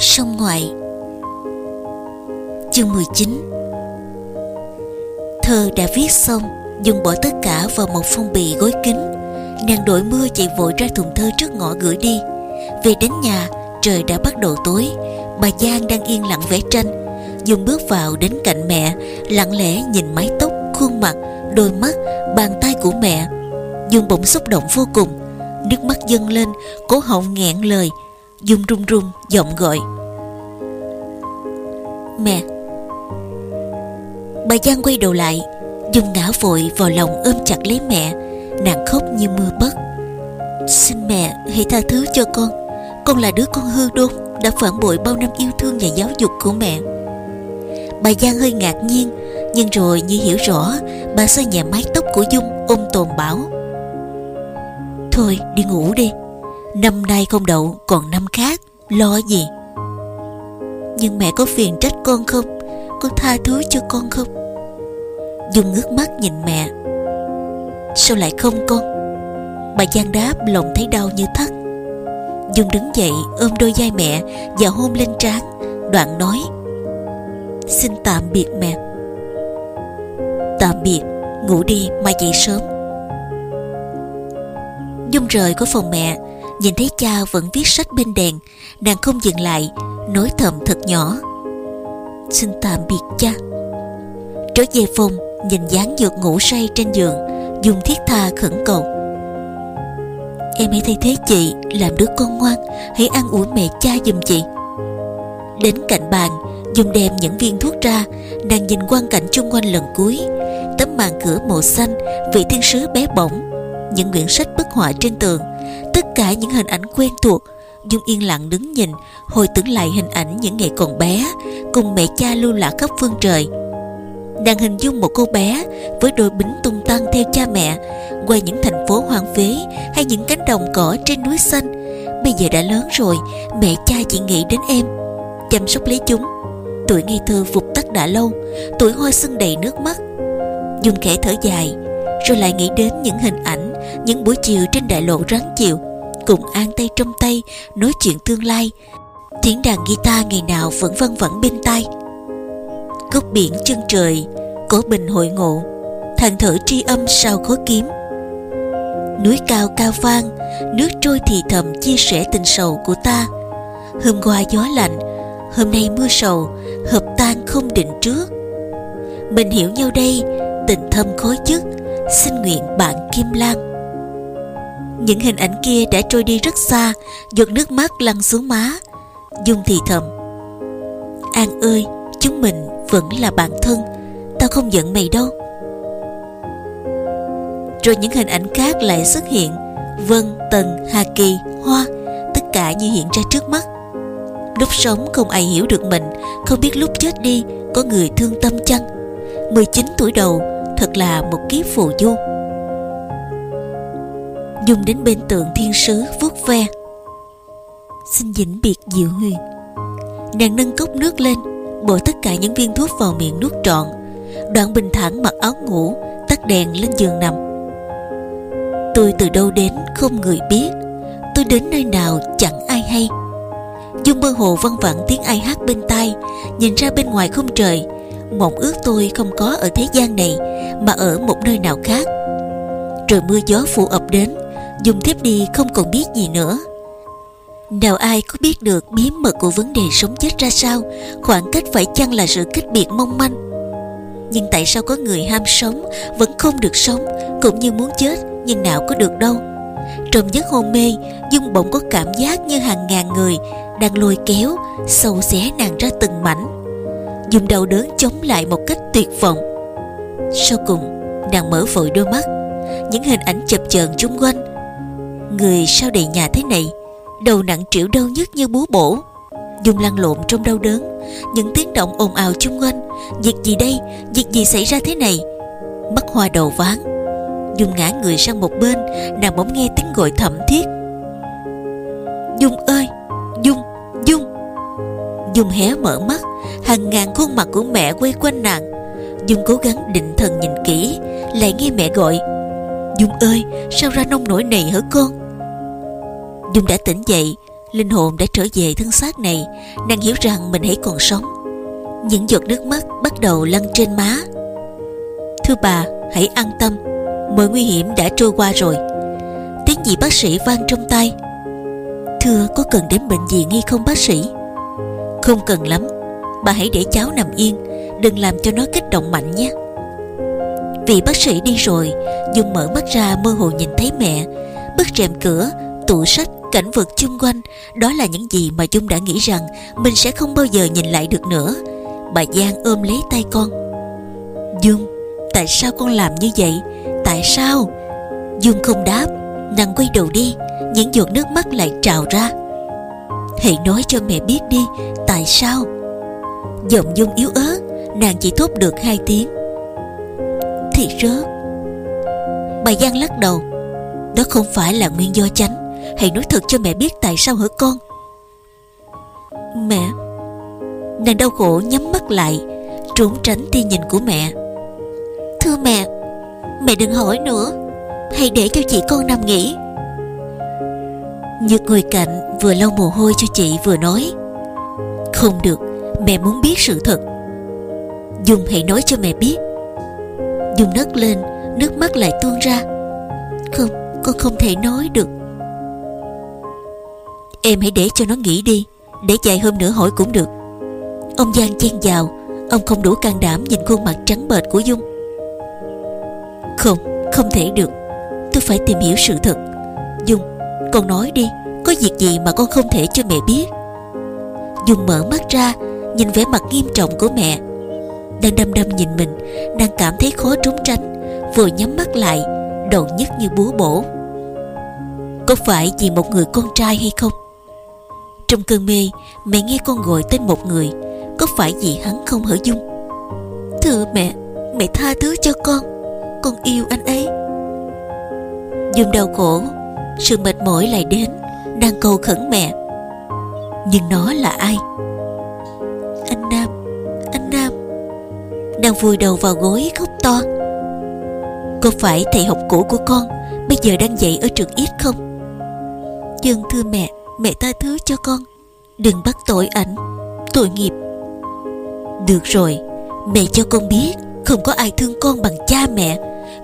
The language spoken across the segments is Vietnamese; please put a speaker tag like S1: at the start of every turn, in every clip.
S1: Sông ngoại. Chương 19 Thơ đã viết xong Dùng bỏ tất cả vào một phong bì gói kính. Nàng đội mưa chạy vội ra thùng thơ trước ngõ gửi đi. Về đến nhà Trời đã bắt đầu tối. Bà Giang đang yên lặng vẽ tranh. Dùng bước vào đến cạnh mẹ Lặng lẽ nhìn mái tóc, khuôn mặt Đôi mắt, bàn tay của mẹ. Dùng bỗng xúc động vô cùng. Nước mắt dâng lên Cố họng nghẹn lời. Dung run run, giọng gọi. Mẹ. Bà Giang quay đầu lại, Dung ngã vội vào lòng ôm chặt lấy mẹ. Nàng khóc như mưa bất Xin mẹ hãy tha thứ cho con. Con là đứa con hư đốn, Đã phản bội bao năm yêu thương và giáo dục của mẹ. Bà Giang hơi ngạc nhiên, Nhưng rồi như hiểu rõ, Bà xoay nhẹ mái tóc của Dung ôm tồn bảo. Thôi, đi ngủ đi. Năm nay không đậu, còn năm khác, Lo gì? Nhưng mẹ có phiền trách con không? Có tha thứ cho con không? Dung ngước mắt nhìn mẹ. Sao lại không con? Bà Giang đáp lòng thấy đau như thắt. Dung đứng dậy, ôm đôi vai mẹ Và hôn lên trán, Đoạn nói, Xin tạm biệt mẹ. Tạm biệt, Ngủ đi, mai dậy sớm. Dung rời khỏi phòng mẹ Nhìn thấy cha vẫn viết sách bên đèn, Nàng không dừng lại, Nói thầm thật nhỏ. Xin tạm biệt cha. Trở về phòng, Nhìn dáng dược ngủ say trên giường, dùng thiết tha khẩn cầu. Em hãy thay thế chị Làm đứa con ngoan, Hãy ăn ủi mẹ cha giùm chị. Đến cạnh bàn, dùng đem những viên thuốc ra, Nàng nhìn quang cảnh chung quanh lần cuối. Tấm màn cửa màu xanh, Vị thiên sứ bé bỏng, Những quyển sách bức họa trên tường Tất cả những hình ảnh quen thuộc. Dung yên lặng đứng nhìn, Hồi tưởng lại hình ảnh những ngày còn bé, Cùng mẹ cha lưu lạc khắp phương trời. Nàng hình dung một cô bé Với đôi bính tung tăng theo cha mẹ, Qua những thành phố hoang phế Hay những cánh đồng cỏ trên núi xanh. Bây giờ đã lớn rồi, Mẹ cha chỉ nghĩ đến em. Chăm sóc lấy chúng. Tuổi ngây thơ vụt tắt đã lâu, Tuổi hoa sưng đầy nước mắt. Dung khẽ thở dài, Rồi lại nghĩ đến những hình ảnh những buổi chiều trên đại lộ rắn chiều, Cùng an tay trong tay, Nói chuyện tương lai. Tiếng đàn guitar ngày nào vẫn văng vẳng bên tai. Cốc biển chân trời Cổ bình hội ngộ Thằng thở tri âm sau khối kiếm. Núi cao cao vang, Nước trôi thì thầm chia sẻ tình sầu của ta. Hôm qua gió lạnh, Hôm nay mưa sầu, Hợp tan không định trước. Mình hiểu nhau đây, Tình thâm khối chức Xin nguyện bạn Kim Lan. Những hình ảnh kia đã trôi đi rất xa Giọt nước mắt lăn xuống má. Dung thì thầm An ơi Chúng mình vẫn là bạn thân Tao không giận mày đâu. Rồi những hình ảnh khác lại xuất hiện. Vân, Tần, Hà Kỳ, Hoa Tất cả như hiện ra trước mắt. Lúc sống không ai hiểu được mình Không biết lúc chết đi Có người thương tâm chăng? 19 tuổi đầu Thật là một kiếp phù du. Dung đến bên tượng thiên sứ vuốt ve. Xin vĩnh biệt diệu huyền. Nàng nâng cốc nước lên, bỏ tất cả những viên thuốc vào miệng nuốt trọn. Đoạn bình thản mặc áo ngủ, Tắt đèn lên giường nằm. Tôi từ đâu đến không người biết. Tôi đến nơi nào chẳng ai hay. Dung mơ hồ văng vẳng tiếng ai hát bên tai, Nhìn ra bên ngoài không trời. Mộng ước tôi không có ở thế gian này, Mà ở một nơi nào khác. Rồi mưa gió phù ập đến Dung tiếp đi không còn biết gì nữa. Nào ai có biết được bí mật của vấn đề sống chết ra sao? Khoảng cách phải chăng là sự cách biệt mong manh? Nhưng tại sao có người ham sống, Vẫn không được sống, Cũng như muốn chết, Nhưng nào có được đâu? Trong giấc hôn mê, Dung bỗng có cảm giác như hàng ngàn người Đang lôi kéo, Sâu xé nàng ra từng mảnh. Dung đau đớn chống lại một cách tuyệt vọng. Sau cùng, Nàng mở vội đôi mắt. Những hình ảnh chập chờn chung quanh. Người sao đầy nhà thế này? Đầu nặng trĩu đau nhức như búa bổ. Dung lăn lộn trong đau đớn. Những tiếng động ồn ào chung quanh. Việc gì đây? Việc gì xảy ra thế này? Mắt hoa đầu ván dung ngã người sang một bên. Nàng bỗng nghe tiếng gọi thậm thiết. Dung ơi! Dung! Dung! Dung hé mở mắt. Hàng ngàn khuôn mặt của mẹ quay quanh nàng. Dung cố gắng định thần nhìn kỹ. Lại nghe mẹ gọi. Dung ơi! Sao ra nông nổi này hả con? Dung đã tỉnh dậy Linh hồn đã trở về thân xác này Nàng hiểu rằng mình hãy còn sống. Những giọt nước mắt bắt đầu lăn trên má. Thưa bà hãy an tâm Mọi nguy hiểm đã trôi qua rồi. Tiếng gì bác sĩ vang trong tay Thưa có cần đến bệnh viện hay không bác sĩ? Không cần lắm Bà hãy để cháu nằm yên Đừng làm cho nó kích động mạnh nhé. Vì bác sĩ đi rồi Dung mở mắt ra mơ hồ nhìn thấy mẹ Bức rèm cửa, tủ sách, cảnh vật chung quanh, Đó là những gì mà Dung đã nghĩ rằng Mình sẽ không bao giờ nhìn lại được nữa. Bà Giang ôm lấy tay con. Dung, Tại sao con làm như vậy? Tại sao? Dung không đáp, Nàng quay đầu đi, Những giọt nước mắt lại trào ra. Hãy nói cho mẹ biết đi, Tại sao? Giọng Dung yếu ớt, Nàng chỉ thốt được hai tiếng. Thì rớt Bà Giang lắc đầu. Đó không phải là nguyên do chánh. Hãy nói thật cho mẹ biết tại sao hả con? Mẹ Nàng đau khổ nhắm mắt lại Trốn tránh tia nhìn của mẹ. Thưa mẹ Mẹ đừng hỏi nữa. Hãy để cho chị con nằm nghỉ. Nhược ngồi cạnh Vừa lau mồ hôi cho chị vừa nói. Không được Mẹ muốn biết sự thật. Dung hãy nói cho mẹ biết. Dung nấc lên Nước mắt lại tuôn ra. Không, con không thể nói được. Em hãy để cho nó nghỉ đi Để dài hôm nữa hỏi cũng được. Ông Giang chen vào Ông không đủ can đảm nhìn khuôn mặt trắng bệch của Dung. Không, không thể được. Tôi phải tìm hiểu sự thật. Dung, con nói đi Có việc gì mà con không thể cho mẹ biết? Dung mở mắt ra Nhìn vẻ mặt nghiêm trọng của mẹ. Đang đăm đăm nhìn mình Đang cảm thấy khó trốn tránh Vừa nhắm mắt lại Đầu nhức như búa bổ. Có phải vì một người con trai hay không? Trong cơn mê, Mẹ nghe con gọi tên một người. Có phải vì hắn không hở Dung? Thưa mẹ Mẹ tha thứ cho con. Con yêu anh ấy. Dung đau khổ, Sự mệt mỏi lại đến, Đang cầu khẩn mẹ. Nhưng nó là ai? Anh Nam Anh Nam. Đang vùi đầu vào gối khóc to. Có phải thầy học cũ của con Bây giờ đang dạy ở trường ít không? Dân thưa mẹ. Mẹ tha thứ cho con. Đừng bắt tội ảnh. Tội nghiệp. Được rồi, Mẹ cho con biết Không có ai thương con bằng cha mẹ.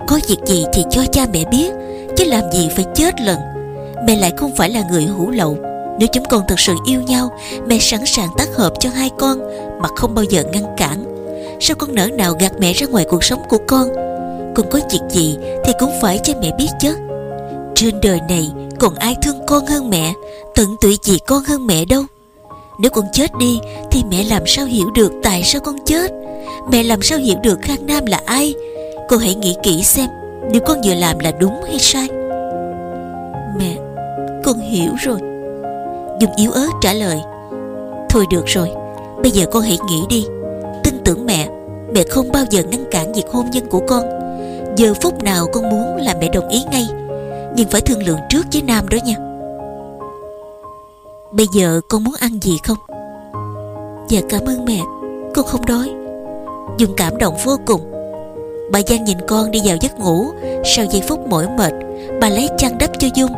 S1: Có việc gì thì cho cha mẹ biết, Chứ làm gì phải chết lần. Mẹ lại không phải là người hữu lậu. Nếu chúng con thật sự yêu nhau, Mẹ sẵn sàng tác hợp cho hai con Mà không bao giờ ngăn cản. Sao con nỡ nào gạt mẹ ra ngoài cuộc sống của con? Con có việc gì Thì cũng phải cho mẹ biết chứ. Trên đời này còn ai thương con hơn mẹ, Tận tụy gì con hơn mẹ đâu. Nếu con chết đi, Thì mẹ làm sao hiểu được tại sao con chết? Mẹ làm sao hiểu được Khang Nam là ai? Con hãy nghĩ kỹ xem, Điều con vừa làm là đúng hay sai. Mẹ, Con hiểu rồi. Dung yếu ớt trả lời. Thôi được rồi, Bây giờ con hãy nghĩ đi. Tin tưởng mẹ Mẹ không bao giờ ngăn cản việc hôn nhân của con. Giờ phút nào con muốn là mẹ đồng ý ngay. Nhưng phải thương lượng trước với Nam đó nha. Bây giờ con muốn ăn gì không? Dạ cảm ơn mẹ. Con không đói. Dung cảm động vô cùng. Bà Giang nhìn con đi vào giấc ngủ. Sau giây phút mỏi mệt, Bà lấy chăn đắp cho Dung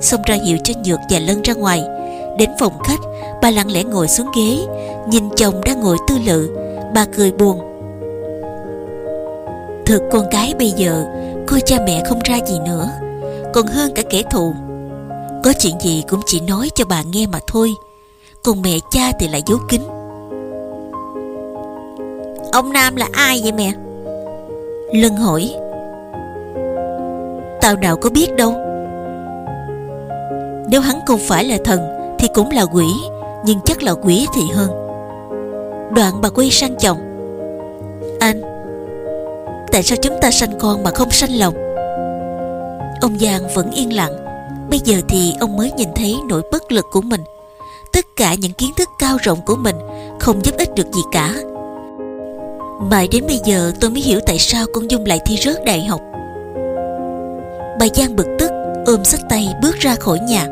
S1: Xong ra hiệu cho Nhược và Lân ra ngoài. Đến phòng khách, Bà lặng lẽ ngồi xuống ghế, Nhìn chồng đang ngồi tư lự. Bà cười buồn. Thực con cái bây giờ, Coi cha mẹ không ra gì nữa. Còn hơn cả kẻ thù. Có chuyện gì cũng chỉ nói cho bà nghe mà thôi. Còn mẹ cha thì lại giấu kín. Ông Nam là ai vậy mẹ? Lân hỏi. Tao nào có biết đâu. Nếu hắn không phải là thần Thì cũng là quỷ, Nhưng chắc là quỷ thì hơn. Đoạn bà quay sang chồng. Anh, Tại sao chúng ta sanh con mà không sanh lòng? Ông Giang vẫn yên lặng. Bây giờ thì ông mới nhìn thấy nỗi bất lực của mình. Tất cả những kiến thức cao rộng của mình Không giúp ích được gì cả. Mãi đến bây giờ tôi mới hiểu tại sao con Dung lại thi rớt đại học. Bà Giang bực tức, ôm sách tay bước ra khỏi nhà.